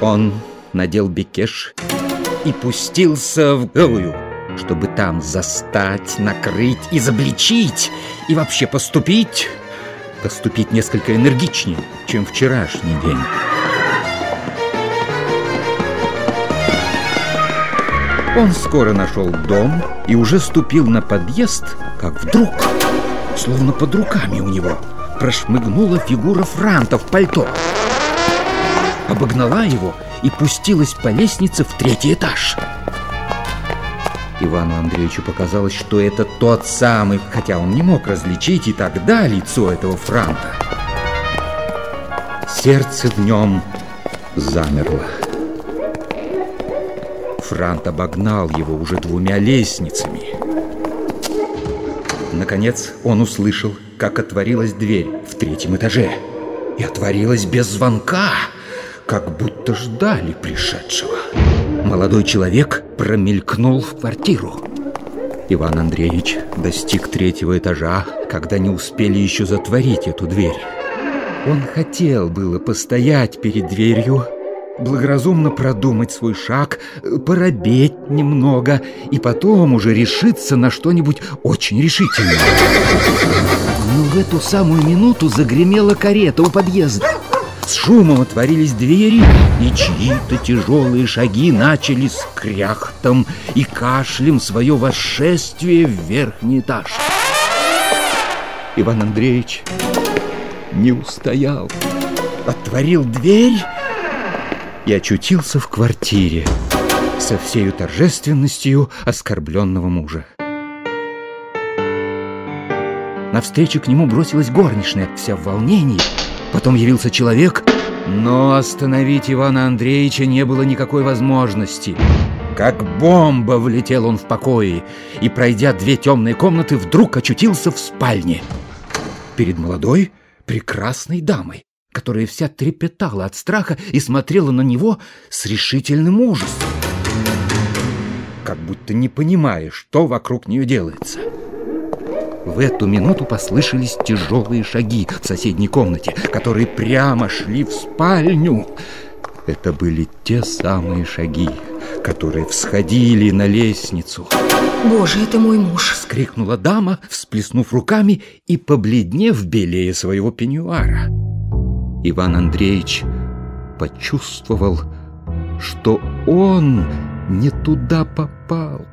Он надел бекеш и пустился в голую, чтобы там застать, накрыть, изобличить и вообще поступить, поступить несколько энергичнее, чем вчерашний день. Он скоро нашел дом и уже ступил на подъезд, как вдруг, словно под руками у него, прошмыгнула фигура Франта в пальто. Обогнала его и пустилась по лестнице в третий этаж. Ивану Андреевичу показалось, что это тот самый, хотя он не мог различить и тогда лицо этого Франта. Сердце в нем замерло. Франт обогнал его уже двумя лестницами. Наконец он услышал, как отворилась дверь в третьем этаже. И отворилась без звонка, как будто ждали пришедшего. Молодой человек промелькнул в квартиру. Иван Андреевич достиг третьего этажа, когда не успели еще затворить эту дверь. Он хотел было постоять перед дверью, благоразумно продумать свой шаг, поробеть немного и потом уже решиться на что-нибудь очень решительное. Но в эту самую минуту загремела карета у подъезда. С шумом отворились двери, и чьи-то тяжелые шаги начали с кряхтом и кашлем свое восшествие в верхний этаж. Иван Андреевич не устоял, отворил дверь и очутился в квартире со всею торжественностью оскорбленного мужа. Навстречу к нему бросилась горничная, вся в волнении. Потом явился человек, но остановить Ивана Андреевича не было никакой возможности. Как бомба влетел он в покое и, пройдя две темные комнаты, вдруг очутился в спальне. Перед молодой, прекрасной дамой, которая вся трепетала от страха и смотрела на него с решительным ужасом, как будто не понимая, что вокруг нее делается. В эту минуту послышались тяжелые шаги в соседней комнате, которые прямо шли в спальню. Это были те самые шаги, которые всходили на лестницу. Боже, это мой муж! Скрикнула дама, всплеснув руками и побледнев белее своего пеньюара. Иван Андреевич почувствовал, что он не туда попал,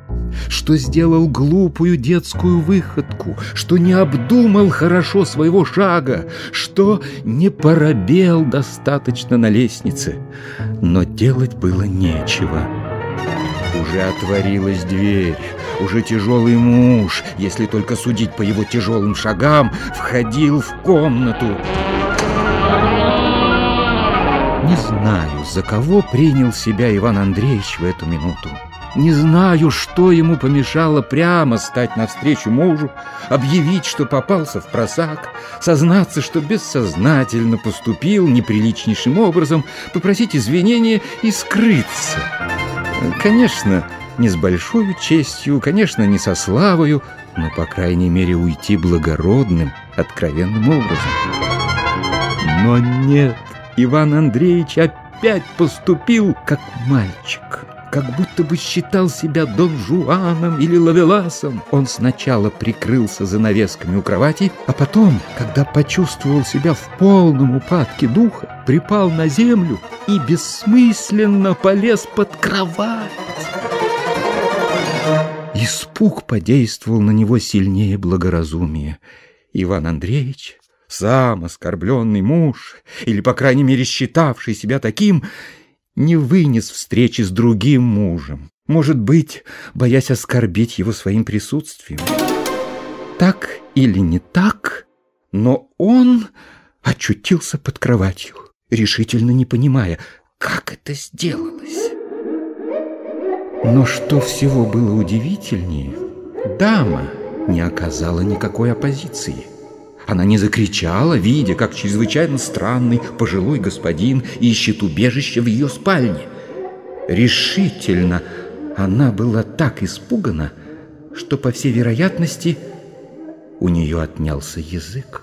что сделал глупую детскую выходку, что не обдумал хорошо своего шага, что не поробел достаточно на лестнице. Но делать было нечего. Уже отворилась дверь, уже тяжелый муж, если только судить по его тяжелым шагам, входил в комнату. Не знаю, за кого принял себя Иван Андреевич в эту минуту. Не знаю, что ему помешало прямо стать навстречу мужу, объявить, что попался в просак, сознаться, что бессознательно поступил неприличнейшим образом, попросить извинения и скрыться. Конечно, не с большой честью, конечно, не со славою, но, по крайней мере, уйти благородным, откровенным образом. Но нет, Иван Андреевич опять поступил как мальчик, как будто бы считал себя Дон Жуаном или Лавеласом. Он сначала прикрылся занавесками у кровати, а потом, когда почувствовал себя в полном упадке духа, припал на землю и бессмысленно полез под кровать. Испуг подействовал на него сильнее благоразумия. Иван Андреевич сам оскорбленный муж, или, по крайней мере, считавший себя таким, не вынес встречи с другим мужем, может быть, боясь оскорбить его своим присутствием. Так или не так, но он очутился под кроватью, решительно не понимая, как это сделалось. Но что всего было удивительнее, дама не оказала никакой оппозиции. Она не закричала, видя, как чрезвычайно странный пожилой господин ищет убежище в ее спальне. Решительно она была так испугана, что, по всей вероятности, у нее отнялся язык.